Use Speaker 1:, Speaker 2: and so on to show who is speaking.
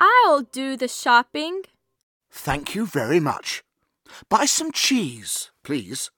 Speaker 1: I'll do the shopping.
Speaker 2: Thank you very much. Buy some cheese, please.